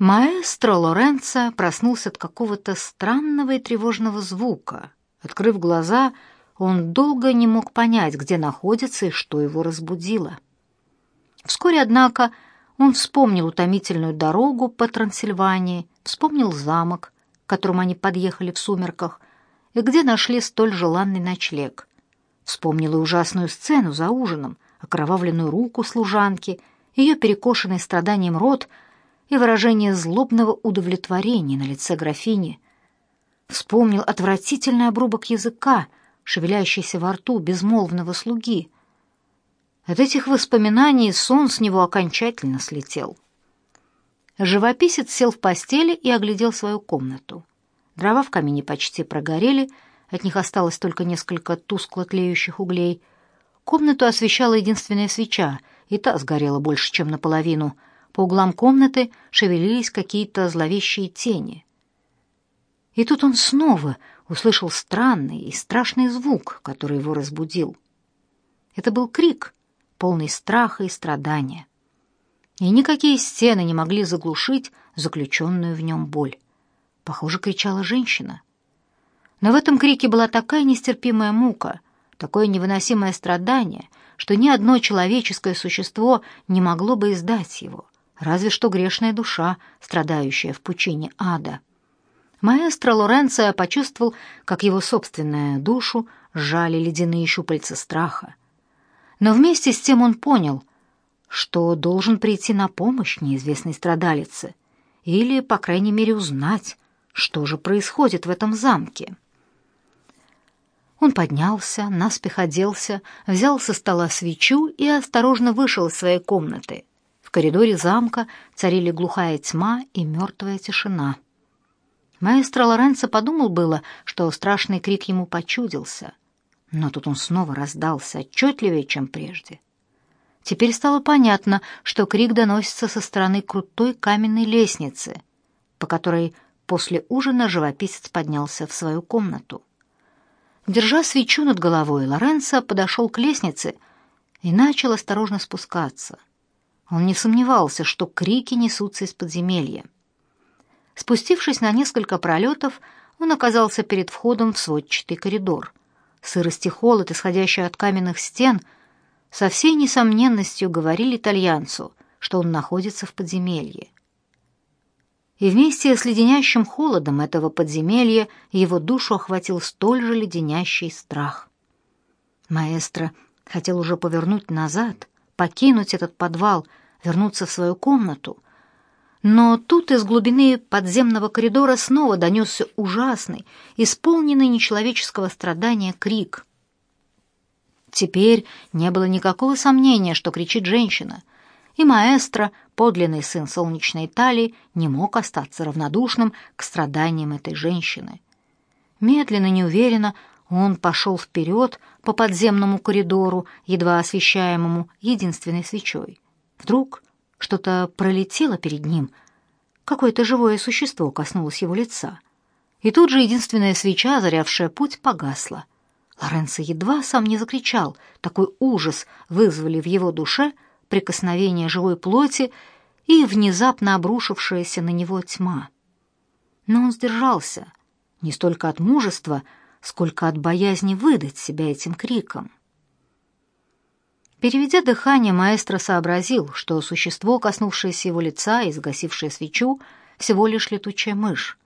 Маэстро Лоренцо проснулся от какого-то странного и тревожного звука. Открыв глаза, он долго не мог понять, где находится и что его разбудило. Вскоре, однако, он вспомнил утомительную дорогу по Трансильвании, вспомнил замок, к которому они подъехали в сумерках, и где нашли столь желанный ночлег. Вспомнил и ужасную сцену за ужином, окровавленную руку служанки, ее перекошенный страданием рот — и выражение злобного удовлетворения на лице графини. Вспомнил отвратительный обрубок языка, шевеляющийся во рту безмолвного слуги. От этих воспоминаний сон с него окончательно слетел. Живописец сел в постели и оглядел свою комнату. Дрова в камине почти прогорели, от них осталось только несколько тускло тлеющих углей. Комнату освещала единственная свеча, и та сгорела больше, чем наполовину — по углам комнаты шевелились какие-то зловещие тени. И тут он снова услышал странный и страшный звук, который его разбудил. Это был крик, полный страха и страдания. И никакие стены не могли заглушить заключенную в нем боль. Похоже, кричала женщина. Но в этом крике была такая нестерпимая мука, такое невыносимое страдание, что ни одно человеческое существо не могло бы издать его разве что грешная душа, страдающая в пучине ада. Маэстро Лоренцо почувствовал, как его собственную душу сжали ледяные щупальца страха. Но вместе с тем он понял, что должен прийти на помощь неизвестной страдалице или, по крайней мере, узнать, что же происходит в этом замке. Он поднялся, наспех оделся, взял со стола свечу и осторожно вышел из своей комнаты. В коридоре замка царили глухая тьма и мертвая тишина. Маэстро Лоренцо подумал было, что страшный крик ему почудился, но тут он снова раздался отчетливее, чем прежде. Теперь стало понятно, что крик доносится со стороны крутой каменной лестницы, по которой после ужина живописец поднялся в свою комнату. Держа свечу над головой, Лоренцо подошел к лестнице и начал осторожно спускаться — он не сомневался, что крики несутся из подземелья. Спустившись на несколько пролетов, он оказался перед входом в сводчатый коридор. Сырость и холод, исходящий от каменных стен, со всей несомненностью говорили итальянцу, что он находится в подземелье. И вместе с леденящим холодом этого подземелья его душу охватил столь же леденящий страх. Маэстро хотел уже повернуть назад, покинуть этот подвал, вернуться в свою комнату. Но тут из глубины подземного коридора снова донесся ужасный, исполненный нечеловеческого страдания крик. Теперь не было никакого сомнения, что кричит женщина. И маэстро, подлинный сын солнечной Италии, не мог остаться равнодушным к страданиям этой женщины. Медленно, неуверенно он пошел вперед по подземному коридору, едва освещаемому единственной свечой. Вдруг что-то пролетело перед ним. Какое-то живое существо коснулось его лица. И тут же единственная свеча, озарявшая путь, погасла. Лоренцо едва сам не закричал. Такой ужас вызвали в его душе прикосновение живой плоти и внезапно обрушившаяся на него тьма. Но он сдержался, не столько от мужества, сколько от боязни выдать себя этим криком. Переведя дыхание, маэстро сообразил, что существо, коснувшееся его лица и сгасившее свечу, всего лишь летучая мышь.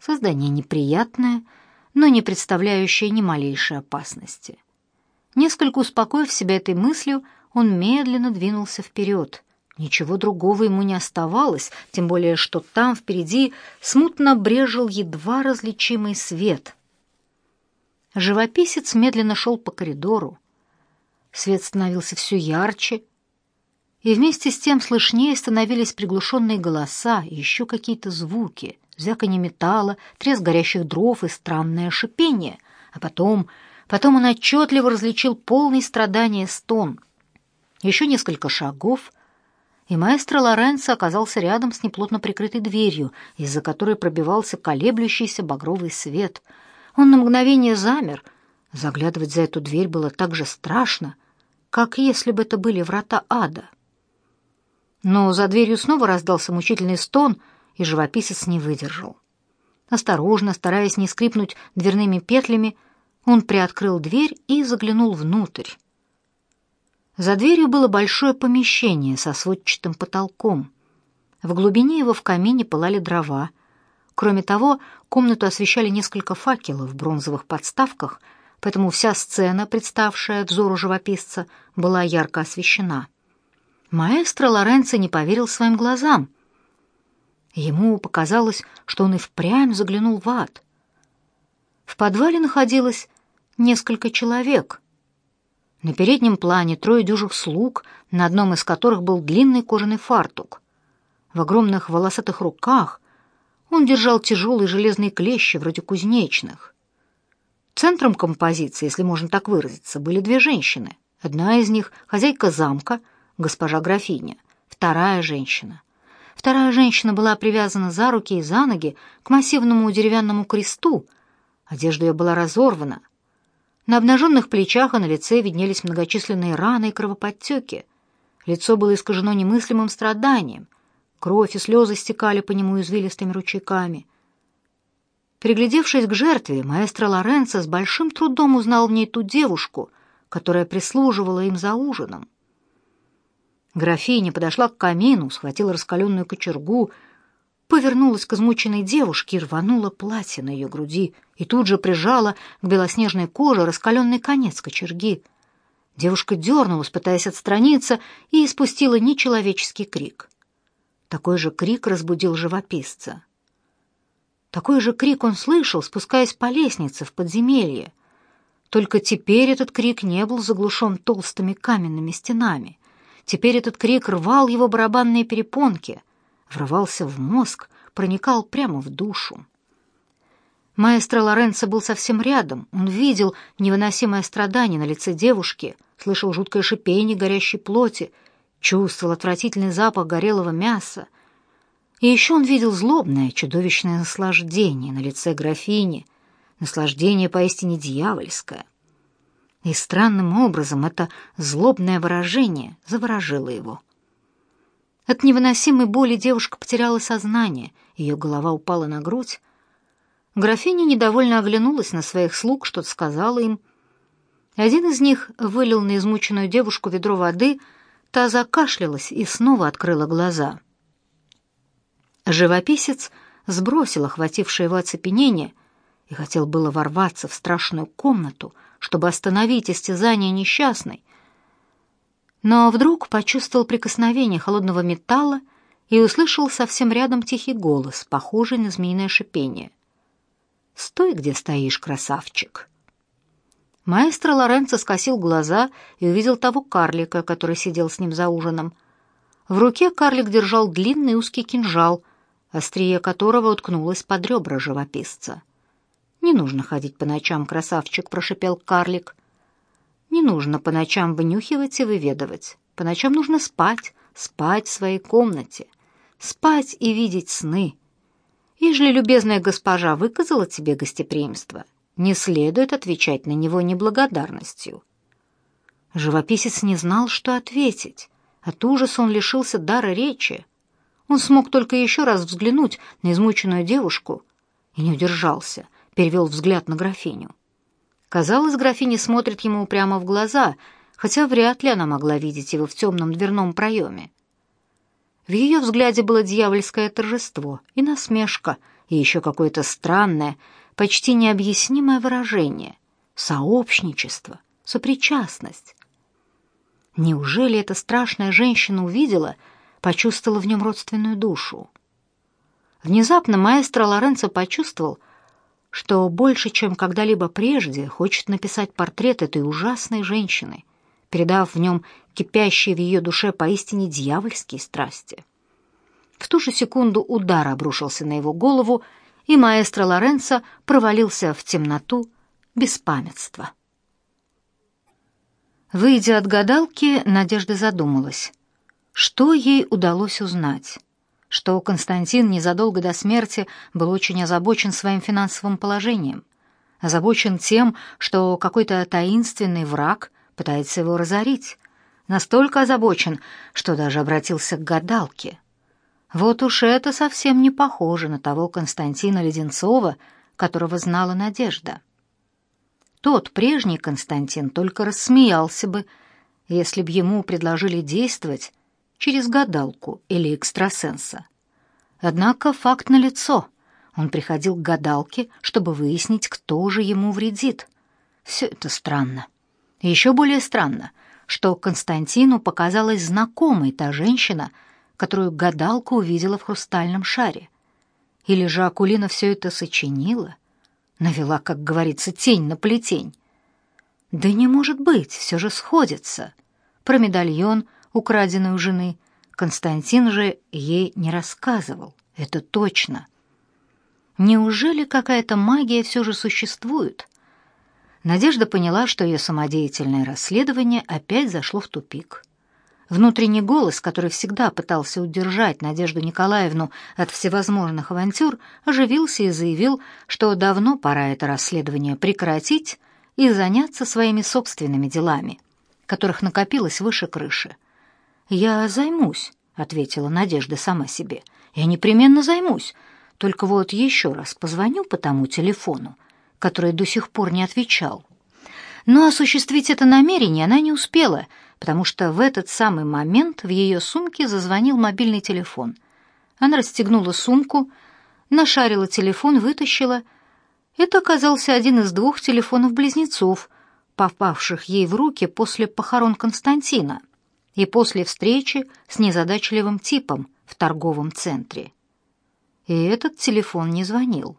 Создание неприятное, но не представляющее ни малейшей опасности. Несколько успокоив себя этой мыслью, он медленно двинулся вперед. Ничего другого ему не оставалось, тем более, что там впереди смутно брежил едва различимый свет — Живописец медленно шел по коридору. Свет становился все ярче, и вместе с тем слышнее становились приглушенные голоса и еще какие-то звуки, звяканье металла, треск горящих дров и странное шипение. А потом, потом он отчетливо различил полный страдания стон. Еще несколько шагов — и маэстро Лоренцо оказался рядом с неплотно прикрытой дверью, из-за которой пробивался колеблющийся багровый свет. Он на мгновение замер. Заглядывать за эту дверь было так же страшно, как если бы это были врата ада. Но за дверью снова раздался мучительный стон, и живописец не выдержал. Осторожно, стараясь не скрипнуть дверными петлями, он приоткрыл дверь и заглянул внутрь. За дверью было большое помещение со сводчатым потолком. В глубине его в камине пылали дрова — Кроме того, комнату освещали несколько факелов в бронзовых подставках, поэтому вся сцена, представшая взору живописца, была ярко освещена. Маэстро Лоренцо не поверил своим глазам. Ему показалось, что он и впрямь заглянул в ад. В подвале находилось несколько человек. На переднем плане трое дюжих слуг, на одном из которых был длинный кожаный фартук. В огромных волосатых руках он держал тяжелые железные клещи, вроде кузнечных. Центром композиции, если можно так выразиться, были две женщины. Одна из них — хозяйка замка, госпожа графиня, вторая женщина. Вторая женщина была привязана за руки и за ноги к массивному деревянному кресту. Одежда ее была разорвана. На обнаженных плечах и на лице виднелись многочисленные раны и кровоподтеки. Лицо было искажено немыслимым страданием. Кровь и слезы стекали по нему извилистыми ручейками. Приглядевшись к жертве, маэстро Лоренцо с большим трудом узнал в ней ту девушку, которая прислуживала им за ужином. Графиня подошла к камину, схватила раскаленную кочергу, повернулась к измученной девушке и рванула платье на ее груди и тут же прижала к белоснежной коже раскаленный конец кочерги. Девушка дернулась, пытаясь отстраниться, и испустила нечеловеческий крик. Такой же крик разбудил живописца. Такой же крик он слышал, спускаясь по лестнице в подземелье. Только теперь этот крик не был заглушен толстыми каменными стенами. Теперь этот крик рвал его барабанные перепонки, врывался в мозг, проникал прямо в душу. Маэстро Лоренцо был совсем рядом. Он видел невыносимое страдание на лице девушки, слышал жуткое шипение горящей плоти — чувствовал отвратительный запах горелого мяса. И еще он видел злобное, чудовищное наслаждение на лице графини, наслаждение поистине дьявольское. И странным образом это злобное выражение заворожило его. От невыносимой боли девушка потеряла сознание, ее голова упала на грудь. Графиня недовольно оглянулась на своих слуг, что-то сказала им. Один из них вылил на измученную девушку ведро воды, Та закашлялась и снова открыла глаза. Живописец сбросил охватившее его оцепенение и хотел было ворваться в страшную комнату, чтобы остановить истязание несчастной, но вдруг почувствовал прикосновение холодного металла и услышал совсем рядом тихий голос, похожий на змеиное шипение. «Стой, где стоишь, красавчик!» Маэстро Лоренцо скосил глаза и увидел того карлика, который сидел с ним за ужином. В руке карлик держал длинный узкий кинжал, острие которого уткнулось под ребра живописца. «Не нужно ходить по ночам, красавчик», — прошипел карлик. «Не нужно по ночам вынюхивать и выведывать. По ночам нужно спать, спать в своей комнате, спать и видеть сны. Ежели любезная госпожа выказала тебе гостеприимство, не следует отвечать на него неблагодарностью. Живописец не знал, что ответить. От ужаса он лишился дара речи. Он смог только еще раз взглянуть на измученную девушку и не удержался, перевел взгляд на графиню. Казалось, графиня смотрит ему прямо в глаза, хотя вряд ли она могла видеть его в темном дверном проеме. В ее взгляде было дьявольское торжество и насмешка — и еще какое-то странное, почти необъяснимое выражение — сообщничество, сопричастность. Неужели эта страшная женщина увидела, почувствовала в нем родственную душу? Внезапно маэстро Лоренцо почувствовал, что больше, чем когда-либо прежде, хочет написать портрет этой ужасной женщины, передав в нем кипящие в ее душе поистине дьявольские страсти. В ту же секунду удар обрушился на его голову, и маэстро Лоренцо провалился в темноту без памятства. Выйдя от гадалки, Надежда задумалась, что ей удалось узнать что Константин незадолго до смерти был очень озабочен своим финансовым положением, озабочен тем, что какой-то таинственный враг пытается его разорить, настолько озабочен, что даже обратился к гадалке. Вот уж это совсем не похоже на того Константина Леденцова, которого знала Надежда. Тот прежний Константин только рассмеялся бы, если б ему предложили действовать через гадалку или экстрасенса. Однако факт налицо. Он приходил к гадалке, чтобы выяснить, кто же ему вредит. Все это странно. Еще более странно, что Константину показалась знакомой та женщина — которую гадалка увидела в хрустальном шаре. Или же Акулина все это сочинила, навела, как говорится, тень на плетень. Да не может быть, все же сходится. Про медальон, украденный у жены, Константин же ей не рассказывал, это точно. Неужели какая-то магия все же существует? Надежда поняла, что ее самодеятельное расследование опять зашло в тупик. Внутренний голос, который всегда пытался удержать Надежду Николаевну от всевозможных авантюр, оживился и заявил, что давно пора это расследование прекратить и заняться своими собственными делами, которых накопилось выше крыши. «Я займусь», — ответила Надежда сама себе. «Я непременно займусь. Только вот еще раз позвоню по тому телефону, который до сих пор не отвечал». Но осуществить это намерение она не успела — потому что в этот самый момент в ее сумке зазвонил мобильный телефон. Она расстегнула сумку, нашарила телефон, вытащила. Это оказался один из двух телефонов-близнецов, попавших ей в руки после похорон Константина и после встречи с незадачливым типом в торговом центре. И этот телефон не звонил.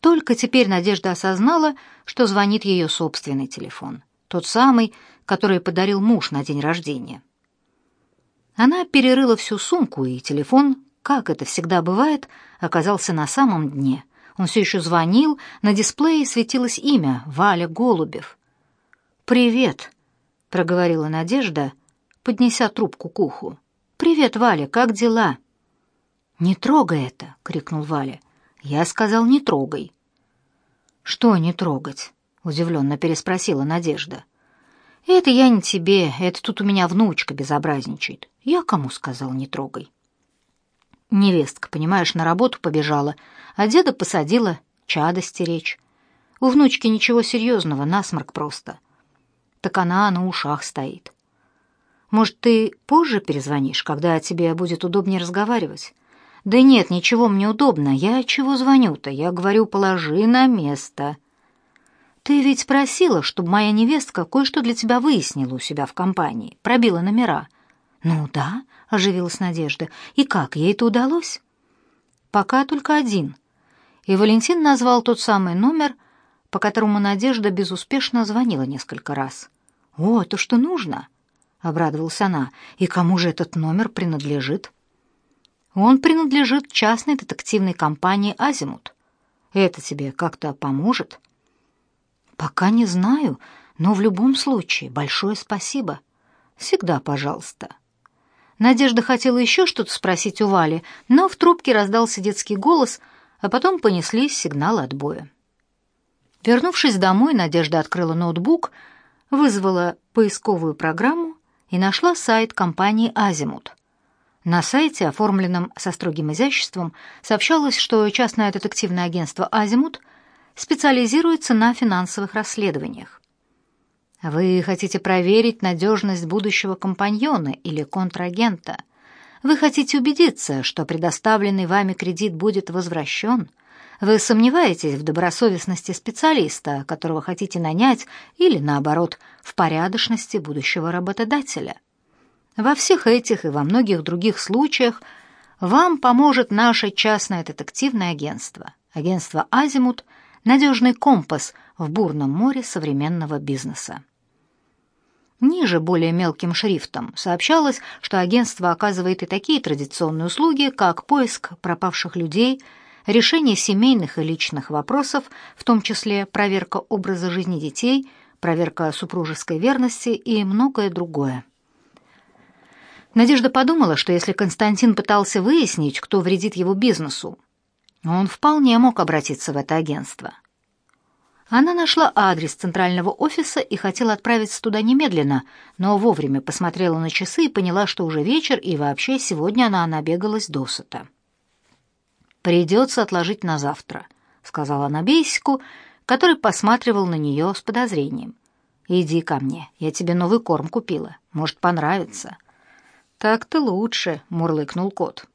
Только теперь Надежда осознала, что звонит ее собственный телефон — тот самый, который подарил муж на день рождения. Она перерыла всю сумку, и телефон, как это всегда бывает, оказался на самом дне. Он все еще звонил, на дисплее светилось имя Валя Голубев. «Привет», — проговорила Надежда, поднеся трубку к уху. «Привет, Валя, как дела?» «Не трогай это!» — крикнул Валя. «Я сказал, не трогай». «Что не трогать?» удивленно переспросила Надежда. «Это я не тебе, это тут у меня внучка безобразничает. Я кому сказал, не трогай». Невестка, понимаешь, на работу побежала, а деда посадила чадости речь. У внучки ничего серьезного, насморк просто. Так она на ушах стоит. Может, ты позже перезвонишь, когда тебе будет удобнее разговаривать? Да нет, ничего мне удобно. Я чего звоню-то? Я говорю, положи на место. «Ты ведь просила, чтобы моя невестка кое-что для тебя выяснила у себя в компании, пробила номера». «Ну да», — оживилась Надежда. «И как, ей это удалось?» «Пока только один». И Валентин назвал тот самый номер, по которому Надежда безуспешно звонила несколько раз. «О, то, что нужно!» — обрадовалась она. «И кому же этот номер принадлежит?» «Он принадлежит частной детективной компании «Азимут». Это тебе как-то поможет?» Пока не знаю, но в любом случае большое спасибо. Всегда, пожалуйста. Надежда хотела еще что-то спросить у Вали, но в трубке раздался детский голос, а потом понеслись сигналы отбоя. Вернувшись домой, Надежда открыла ноутбук, вызвала поисковую программу и нашла сайт компании «Азимут». На сайте, оформленном со строгим изяществом, сообщалось, что частное детективное агентство «Азимут» специализируется на финансовых расследованиях. Вы хотите проверить надежность будущего компаньона или контрагента. Вы хотите убедиться, что предоставленный вами кредит будет возвращен. Вы сомневаетесь в добросовестности специалиста, которого хотите нанять, или, наоборот, в порядочности будущего работодателя. Во всех этих и во многих других случаях вам поможет наше частное детективное агентство, агентство «Азимут», надежный компас в бурном море современного бизнеса. Ниже, более мелким шрифтом, сообщалось, что агентство оказывает и такие традиционные услуги, как поиск пропавших людей, решение семейных и личных вопросов, в том числе проверка образа жизни детей, проверка супружеской верности и многое другое. Надежда подумала, что если Константин пытался выяснить, кто вредит его бизнесу, он вполне мог обратиться в это агентство. Она нашла адрес центрального офиса и хотела отправиться туда немедленно, но вовремя посмотрела на часы и поняла, что уже вечер, и вообще сегодня она набегалась досыта. «Придется отложить на завтра», — сказала она Бейсику, который посматривал на нее с подозрением. «Иди ко мне, я тебе новый корм купила, может, понравится». «Так-то лучше», — мурлыкнул кот.